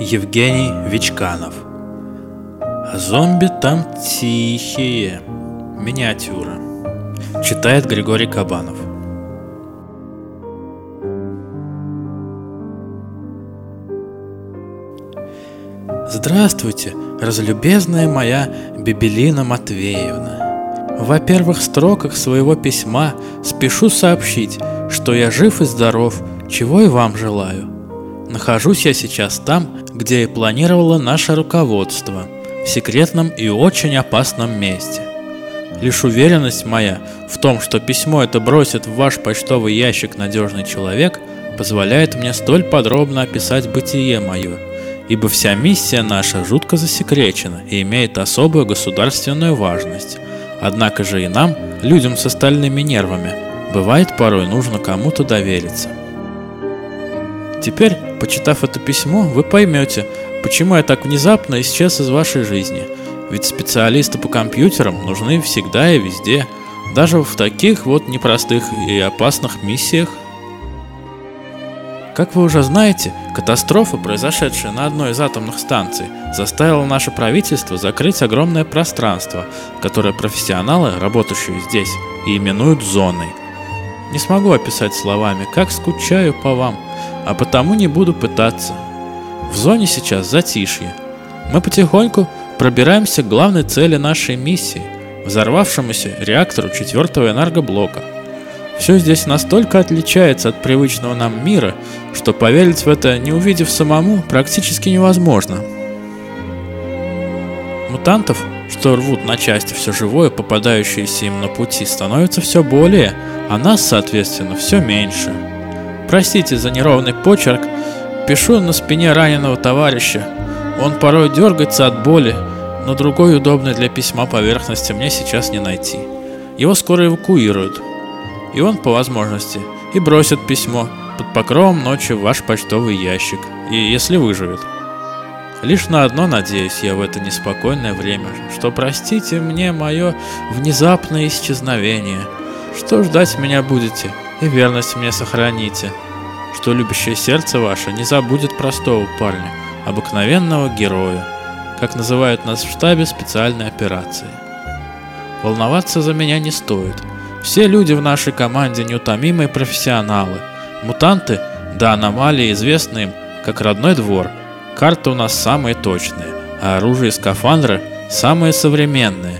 Евгений Вичканов зомби там тихие Миниатюра. Читает Григорий Кабанов. Здравствуйте, разлюбезная моя Бибелина Матвеевна. Во первых строках своего письма спешу сообщить, что я жив и здоров, чего и вам желаю. Нахожусь я сейчас там, где и планировало наше руководство, в секретном и очень опасном месте. Лишь уверенность моя в том, что письмо это бросит в ваш почтовый ящик надежный человек, позволяет мне столь подробно описать бытие мое, ибо вся миссия наша жутко засекречена и имеет особую государственную важность. Однако же и нам, людям с остальными нервами, бывает порой нужно кому-то довериться. Теперь, почитав это письмо, вы поймете, почему я так внезапно исчез из вашей жизни. Ведь специалисты по компьютерам нужны всегда и везде, даже в таких вот непростых и опасных миссиях. Как вы уже знаете, катастрофа, произошедшая на одной из атомных станций, заставила наше правительство закрыть огромное пространство, которое профессионалы, работающие здесь, и именуют зоной. Не смогу описать словами, как скучаю по вам – а потому не буду пытаться. В зоне сейчас затишье. Мы потихоньку пробираемся к главной цели нашей миссии – взорвавшемуся реактору четвертого энергоблока. Все здесь настолько отличается от привычного нам мира, что поверить в это, не увидев самому, практически невозможно. Мутантов, что рвут на части все живое, попадающееся им на пути, становится все более, а нас, соответственно, все меньше – Простите за неровный почерк. Пишу на спине раненого товарища. Он порой дергается от боли, но другой удобной для письма поверхности мне сейчас не найти. Его скоро эвакуируют. И он, по возможности, и бросит письмо под покровом ночи в ваш почтовый ящик, и если выживет. Лишь на одно надеюсь я в это неспокойное время, что простите мне мое внезапное исчезновение. Что ждать меня будете, и верность мне сохраните, что любящее сердце ваше не забудет простого парня, обыкновенного героя, как называют нас в штабе специальной операции. Волноваться за меня не стоит. Все люди в нашей команде неутомимые профессионалы. Мутанты, да аномалии известны им, как родной двор. Карты у нас самые точные, а оружие и скафандры самые современные.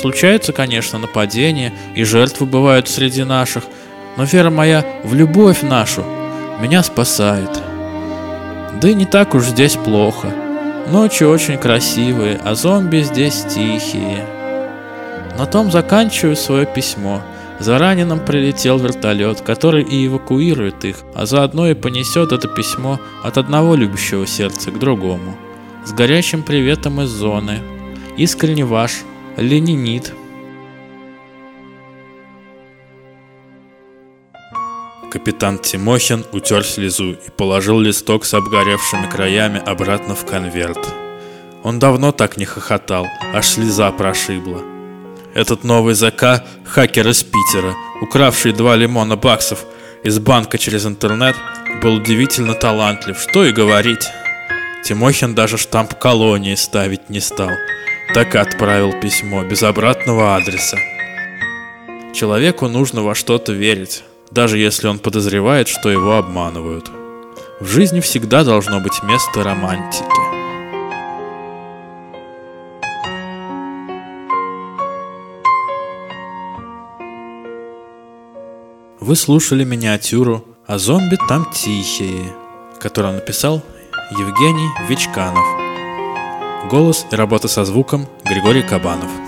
Случаются, конечно, нападения, и жертвы бывают среди наших, но вера моя в любовь нашу меня спасает. Да и не так уж здесь плохо. Ночи очень красивые, а зомби здесь тихие. На том заканчиваю свое письмо. За раненым прилетел вертолет, который и эвакуирует их, а заодно и понесет это письмо от одного любящего сердца к другому. С горячим приветом из зоны. Искренне ваш, Ленинит. Капитан Тимохин утер слезу и положил листок с обгоревшими краями обратно в конверт. Он давно так не хохотал, аж слеза прошибла. Этот новый ЗК – хакер из Питера, укравший два лимона баксов из банка через интернет, был удивительно талантлив, что и говорить. Тимохин даже штамп колонии ставить не стал. Так и отправил письмо без обратного адреса. Человеку нужно во что-то верить даже если он подозревает, что его обманывают. В жизни всегда должно быть место романтики. Вы слушали миниатюру «А зомби там тихие», которую написал Евгений Вичканов. Голос и работа со звуком Григорий Кабанов.